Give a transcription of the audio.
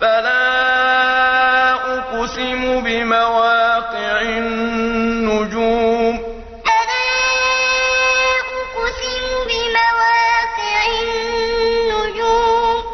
فلا أقسم بمواقع النجوم